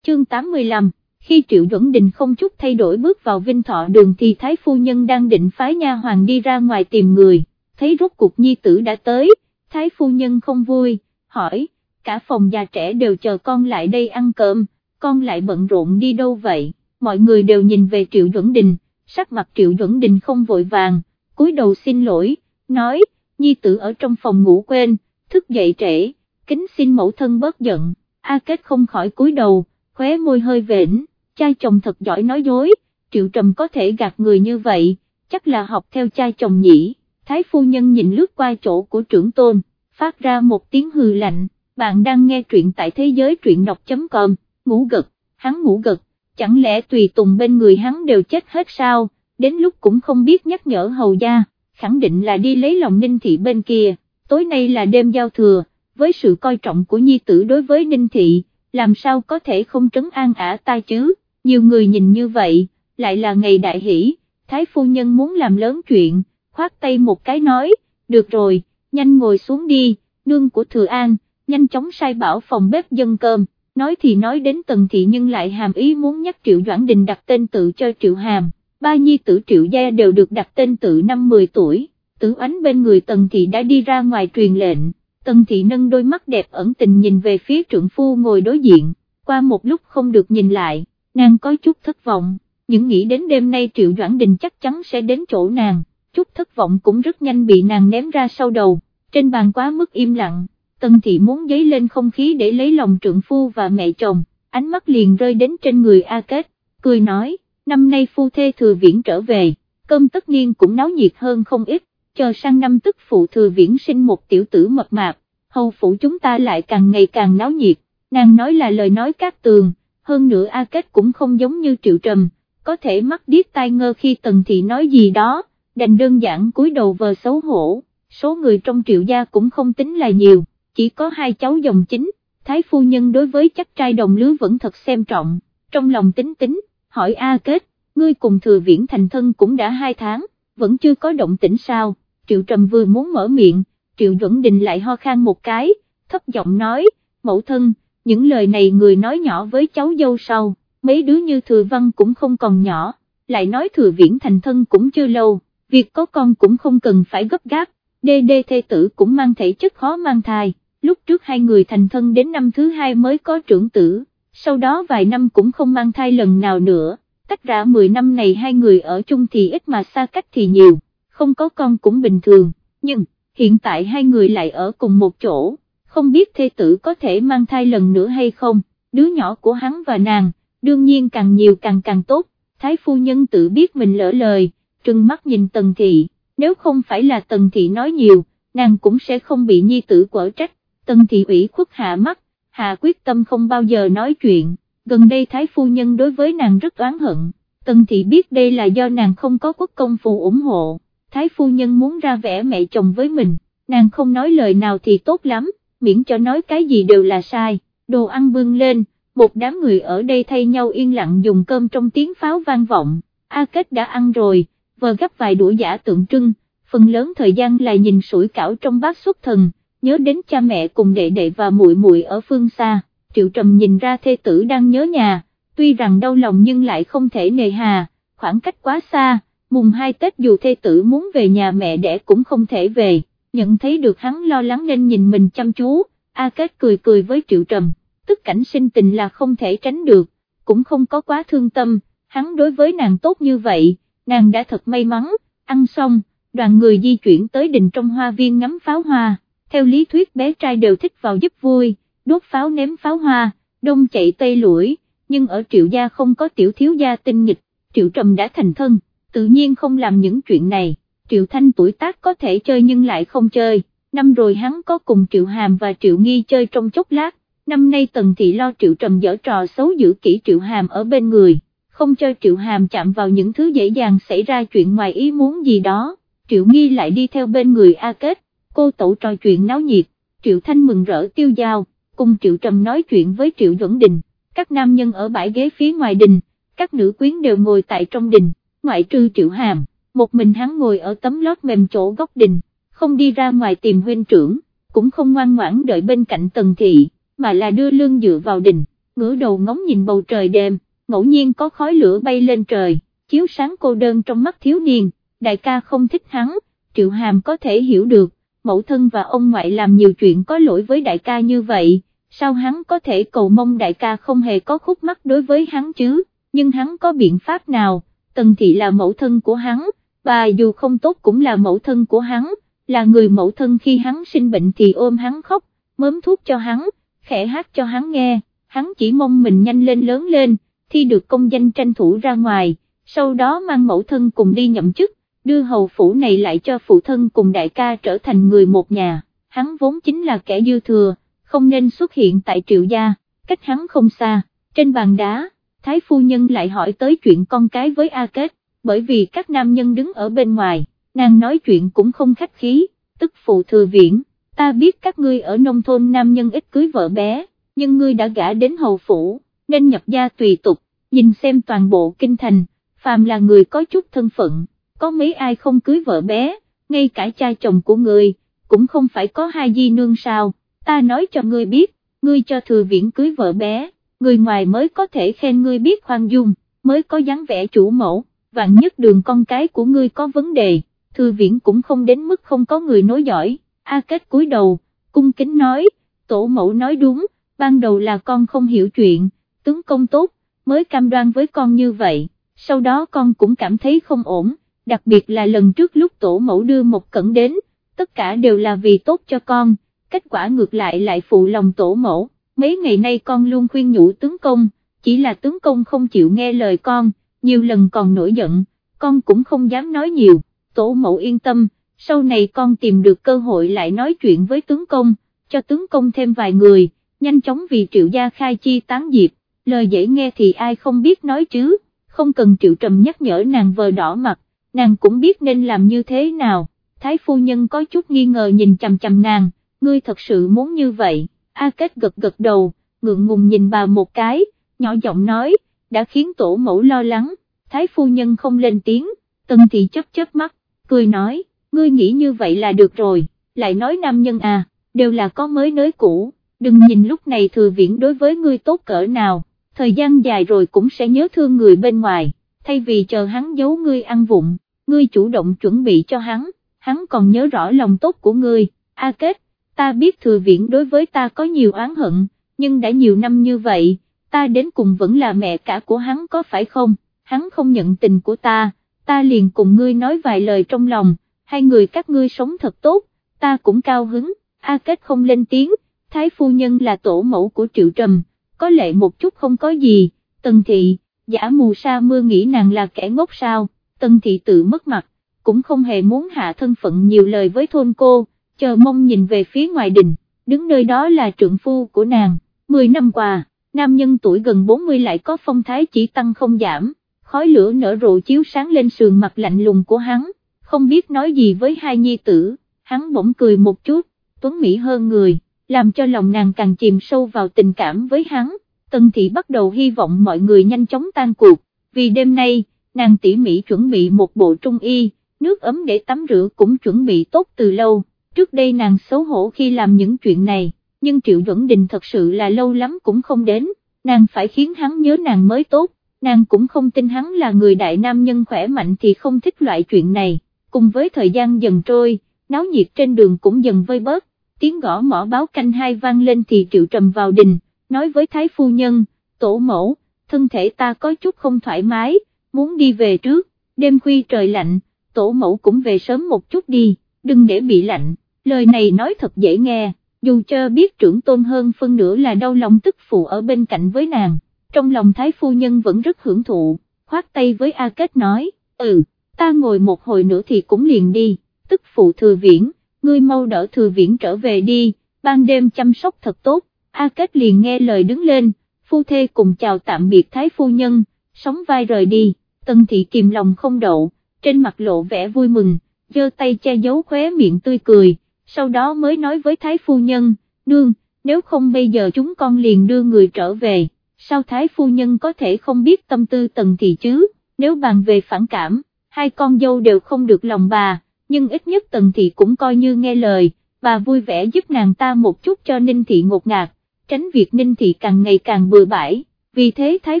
A: chương 85. Khi Triệu Duẩn Đình không chút thay đổi bước vào Vinh Thọ đường thì Thái Phu Nhân đang định phái nha hoàng đi ra ngoài tìm người, thấy rốt cuộc nhi tử đã tới, Thái Phu Nhân không vui, hỏi, cả phòng già trẻ đều chờ con lại đây ăn cơm, con lại bận rộn đi đâu vậy, mọi người đều nhìn về Triệu Duẩn Đình, sắc mặt Triệu Duẩn Đình không vội vàng, cúi đầu xin lỗi, nói, nhi tử ở trong phòng ngủ quên, thức dậy trễ, kính xin mẫu thân bớt giận, A Kết không khỏi cúi đầu, khóe môi hơi vểnh, cha chồng thật giỏi nói dối, Triệu Trầm có thể gạt người như vậy, chắc là học theo cha chồng nhỉ, Thái phu nhân nhìn lướt qua chỗ của trưởng tôn, phát ra một tiếng hừ lạnh, bạn đang nghe truyện tại thế giới truyện đọc.com, ngủ gật, hắn ngủ gật, chẳng lẽ tùy tùng bên người hắn đều chết hết sao, đến lúc cũng không biết nhắc nhở hầu gia, khẳng định là đi lấy lòng ninh thị bên kia, tối nay là đêm giao thừa, với sự coi trọng của nhi tử đối với ninh thị, làm sao có thể không trấn an ả ta chứ, nhiều người nhìn như vậy, lại là ngày đại hỷ, thái phu nhân muốn làm lớn chuyện, khoát tay một cái nói, được rồi, nhanh ngồi xuống đi, nương của thừa an, nhanh chóng sai bảo phòng bếp dân cơm, nói thì nói đến tần thị nhưng lại hàm ý muốn nhắc triệu doãn đình đặt tên tự cho triệu hàm, ba nhi tử triệu gia đều được đặt tên tự năm 10 tuổi, tử ánh bên người tần thị đã đi ra ngoài truyền lệnh. Tần thị nâng đôi mắt đẹp ẩn tình nhìn về phía trưởng phu ngồi đối diện, qua một lúc không được nhìn lại, nàng có chút thất vọng, những nghĩ đến đêm nay Triệu Doãn Đình chắc chắn sẽ đến chỗ nàng, chút thất vọng cũng rất nhanh bị nàng ném ra sau đầu, trên bàn quá mức im lặng, tần Tân Thị muốn giấy lên không khí để lấy lòng trượng phu và mẹ chồng, ánh mắt liền rơi đến trên người A Kết, cười nói, năm nay phu thê thừa viễn trở về, cơm tất nhiên cũng náo nhiệt hơn không ít, chờ sang năm tức phụ thừa viễn sinh một tiểu tử mập mạp, hầu phủ chúng ta lại càng ngày càng náo nhiệt, nàng nói là lời nói cát tường, hơn nữa A Kết cũng không giống như triệu trầm, có thể mắt điếc tai ngơ khi tần thị nói gì đó, đành đơn giản cúi đầu vờ xấu hổ, số người trong triệu gia cũng không tính là nhiều, chỉ có hai cháu dòng chính, thái phu nhân đối với chắc trai đồng lứa vẫn thật xem trọng, trong lòng tính tính, hỏi A Kết, ngươi cùng thừa viễn thành thân cũng đã hai tháng, vẫn chưa có động tĩnh sao, triệu trầm vừa muốn mở miệng, triệu duẩn đình lại ho khan một cái, thấp giọng nói, mẫu thân, những lời này người nói nhỏ với cháu dâu sau, mấy đứa như thừa văn cũng không còn nhỏ, lại nói thừa viễn thành thân cũng chưa lâu, việc có con cũng không cần phải gấp gáp, đê đê thê tử cũng mang thể chất khó mang thai, lúc trước hai người thành thân đến năm thứ hai mới có trưởng tử, sau đó vài năm cũng không mang thai lần nào nữa, tách ra 10 năm này hai người ở chung thì ít mà xa cách thì nhiều, không có con cũng bình thường, nhưng, hiện tại hai người lại ở cùng một chỗ, không biết thê tử có thể mang thai lần nữa hay không, đứa nhỏ của hắn và nàng, đương nhiên càng nhiều càng càng tốt, thái phu nhân tự biết mình lỡ lời, trừng mắt nhìn tần thị, nếu không phải là tần thị nói nhiều, nàng cũng sẽ không bị nhi tử quở trách, tần thị ủy khuất hạ mắt, hạ quyết tâm không bao giờ nói chuyện, gần đây thái phu nhân đối với nàng rất oán hận, tần thị biết đây là do nàng không có quốc công phù ủng hộ, thái phu nhân muốn ra vẻ mẹ chồng với mình, nàng không nói lời nào thì tốt lắm, miễn cho nói cái gì đều là sai, đồ ăn bưng lên, một đám người ở đây thay nhau yên lặng dùng cơm trong tiếng pháo vang vọng, A Kết đã ăn rồi, vờ gấp vài đũa giả tượng trưng, phần lớn thời gian là nhìn sủi cảo trong bát xuất thần, nhớ đến cha mẹ cùng đệ đệ và muội muội ở phương xa, Triệu Trầm nhìn ra thê tử đang nhớ nhà, tuy rằng đau lòng nhưng lại không thể nề hà, khoảng cách quá xa, mùng hai Tết dù thê tử muốn về nhà mẹ đẻ cũng không thể về, nhận thấy được hắn lo lắng nên nhìn mình chăm chú, A Kết cười cười với Triệu Trầm, tức cảnh sinh tình là không thể tránh được, cũng không có quá thương tâm, hắn đối với nàng tốt như vậy, nàng đã thật may mắn, ăn xong, đoàn người di chuyển tới đình trong hoa viên ngắm pháo hoa, theo lý thuyết bé trai đều thích vào giúp vui, đốt pháo ném pháo hoa, đông chạy tây lũi, nhưng ở triệu gia không có tiểu thiếu gia tinh nghịch, triệu trầm đã thành thân, tự nhiên không làm những chuyện này, triệu thanh tuổi tác có thể chơi nhưng lại không chơi, năm rồi hắn có cùng triệu hàm và triệu nghi chơi trong chốc lát, năm nay tần thị lo triệu trầm dở trò xấu giữ kỹ triệu hàm ở bên người, không cho triệu hàm chạm vào những thứ dễ dàng xảy ra chuyện ngoài ý muốn gì đó, triệu nghi lại đi theo bên người A Kết, cô tẩu trò chuyện náo nhiệt, triệu thanh mừng rỡ tiêu giao, cùng triệu trầm nói chuyện với triệu duẩn đình, các nam nhân ở bãi ghế phía ngoài đình, các nữ quyến đều ngồi tại trong đình, ngoại trừ triệu hàm, một mình hắn ngồi ở tấm lót mềm chỗ góc đình, không đi ra ngoài tìm huynh trưởng, cũng không ngoan ngoãn đợi bên cạnh tần thị, mà là đưa lưng dựa vào đình, ngửa đầu ngóng nhìn bầu trời đêm, ngẫu nhiên có khói lửa bay lên trời, chiếu sáng cô đơn trong mắt thiếu niên, đại ca không thích hắn, triệu hàm có thể hiểu được, mẫu thân và ông ngoại làm nhiều chuyện có lỗi với đại ca như vậy, sao hắn có thể cầu mong đại ca không hề có khúc mắc đối với hắn chứ, nhưng hắn có biện pháp nào, tần thị là mẫu thân của hắn, bà dù không tốt cũng là mẫu thân của hắn, là người mẫu thân khi hắn sinh bệnh thì ôm hắn khóc, mớm thuốc cho hắn, khẽ hát cho hắn nghe, hắn chỉ mong mình nhanh lên lớn lên, thi được công danh tranh thủ ra ngoài, sau đó mang mẫu thân cùng đi nhậm chức, đưa hầu phủ này lại cho phụ thân cùng đại ca trở thành người một nhà, hắn vốn chính là kẻ dư thừa, không nên xuất hiện tại triệu gia, cách hắn không xa, trên bàn đá, thái phu nhân lại hỏi tới chuyện con cái với A Kết, bởi vì các nam nhân đứng ở bên ngoài, nàng nói chuyện cũng không khách khí, tức phụ thừa viễn, ta biết các ngươi ở nông thôn nam nhân ít cưới vợ bé, nhưng ngươi đã gả đến hầu phủ, nên nhập gia tùy tục, nhìn xem toàn bộ kinh thành, phàm là người có chút thân phận, có mấy ai không cưới vợ bé, ngay cả cha chồng của người, cũng không phải có hai di nương sao, ta nói cho ngươi biết, ngươi cho thừa viễn cưới vợ bé, người ngoài mới có thể khen ngươi biết khoan dung, mới có dáng vẻ chủ mẫu, vạn nhất đường con cái của ngươi có vấn đề, thư viện cũng không đến mức không có người nói giỏi, A Kết cúi đầu, cung kính nói, tổ mẫu nói đúng, ban đầu là con không hiểu chuyện, tướng công tốt, mới cam đoan với con như vậy, sau đó con cũng cảm thấy không ổn, đặc biệt là lần trước lúc tổ mẫu đưa một cẩn đến, tất cả đều là vì tốt cho con kết quả ngược lại lại phụ lòng tổ mẫu, mấy ngày nay con luôn khuyên nhủ tướng công, chỉ là tướng công không chịu nghe lời con, nhiều lần còn nổi giận, con cũng không dám nói nhiều, tổ mẫu yên tâm, sau này con tìm được cơ hội lại nói chuyện với tướng công, cho tướng công thêm vài người, nhanh chóng vì triệu gia khai chi tán diệp, lời dễ nghe thì ai không biết nói chứ, không cần triệu trầm nhắc nhở nàng vờ đỏ mặt, nàng cũng biết nên làm như thế nào, thái phu nhân có chút nghi ngờ nhìn chằm chằm nàng, ngươi thật sự muốn như vậy, A Kết gật gật đầu, ngượng ngùng nhìn bà một cái, nhỏ giọng nói, đã khiến tổ mẫu lo lắng, thái phu nhân không lên tiếng, tần thị chớp chớp mắt, cười nói, ngươi nghĩ như vậy là được rồi, lại nói nam nhân à, đều là có mới nới cũ, đừng nhìn lúc này thừa viễn đối với ngươi tốt cỡ nào, thời gian dài rồi cũng sẽ nhớ thương người bên ngoài, thay vì chờ hắn giấu ngươi ăn vụng, ngươi chủ động chuẩn bị cho hắn, hắn còn nhớ rõ lòng tốt của ngươi, A Kết, ta biết thừa viễn đối với ta có nhiều oán hận, nhưng đã nhiều năm như vậy, ta đến cùng vẫn là mẹ cả của hắn có phải không, hắn không nhận tình của ta, ta liền cùng ngươi nói vài lời trong lòng, hai người các ngươi sống thật tốt, ta cũng cao hứng, A Kết không lên tiếng, Thái Phu Nhân là tổ mẫu của Triệu Trầm, có lệ một chút không có gì, Tần Thị, giả mù sa mưa nghĩ nàng là kẻ ngốc sao, Tần Thị tự mất mặt, cũng không hề muốn hạ thân phận nhiều lời với thôn cô, chờ mong nhìn về phía ngoài đình, đứng nơi đó là trượng phu của nàng, 10 năm qua, nam nhân tuổi gần 40 lại có phong thái chỉ tăng không giảm, khói lửa nở rộ chiếu sáng lên sườn mặt lạnh lùng của hắn, không biết nói gì với hai nhi tử, hắn bỗng cười một chút, tuấn mỹ hơn người, làm cho lòng nàng càng chìm sâu vào tình cảm với hắn, Tần Thị bắt đầu hy vọng mọi người nhanh chóng tan cuộc, vì đêm nay, nàng tỉ mỉ chuẩn bị một bộ trung y, nước ấm để tắm rửa cũng chuẩn bị tốt từ lâu, trước đây nàng xấu hổ khi làm những chuyện này, nhưng Triệu Duẩn Đình thật sự là lâu lắm cũng không đến, nàng phải khiến hắn nhớ nàng mới tốt, nàng cũng không tin hắn là người đại nam nhân khỏe mạnh thì không thích loại chuyện này, cùng với thời gian dần trôi, náo nhiệt trên đường cũng dần vơi bớt, tiếng gõ mỏ báo canh hai vang lên thì Triệu Trầm vào đình, nói với Thái Phu Nhân, tổ mẫu, thân thể ta có chút không thoải mái, muốn đi về trước, đêm khuya trời lạnh, tổ mẫu cũng về sớm một chút đi, đừng để bị lạnh, lời này nói thật dễ nghe, dù cho biết trưởng tôn hơn phân nửa là đau lòng tức phụ ở bên cạnh với nàng, trong lòng Thái Phu Nhân vẫn rất hưởng thụ, khoát tay với A Kết nói, ừ, ta ngồi một hồi nữa thì cũng liền đi, tức phụ thừa viễn, ngươi mau đỡ thừa viễn trở về đi, ban đêm chăm sóc thật tốt, A Kết liền nghe lời đứng lên, phu thê cùng chào tạm biệt Thái Phu Nhân, sóng vai rời đi, Tân Thị kìm lòng không đậu, trên mặt lộ vẻ vui mừng, giơ tay che giấu khóe miệng tươi cười, sau đó mới nói với Thái Phu Nhân, nương, nếu không bây giờ chúng con liền đưa người trở về, sao Thái Phu Nhân có thể không biết tâm tư Tần Thị chứ, nếu bàn về phản cảm, hai con dâu đều không được lòng bà nhưng ít nhất Tần Thị cũng coi như nghe lời, bà vui vẻ giúp nàng ta một chút cho Ninh Thị ngột ngạt, tránh việc Ninh Thị càng ngày càng bừa bãi, vì thế Thái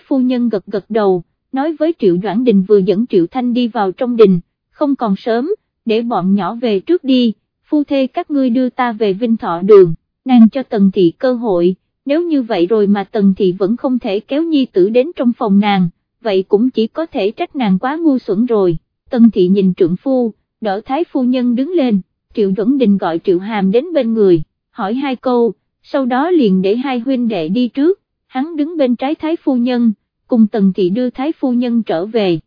A: Phu Nhân gật gật đầu, nói với Triệu Doãn Đình vừa dẫn Triệu Thanh đi vào trong đình, không còn sớm, để bọn nhỏ về trước đi, phu thê các ngươi đưa ta về Vinh Thọ đường, nàng cho Tần Thị cơ hội, nếu như vậy rồi mà Tần Thị vẫn không thể kéo nhi tử đến trong phòng nàng, vậy cũng chỉ có thể trách nàng quá ngu xuẩn rồi, Tần Thị nhìn trượng phu, đỡ thái phu nhân đứng lên, Triệu Duẩn Đình gọi Triệu Hàm đến bên người, hỏi hai câu, sau đó liền để hai huynh đệ đi trước, hắn đứng bên trái thái phu nhân, cùng Tần Thị đưa thái phu nhân trở về.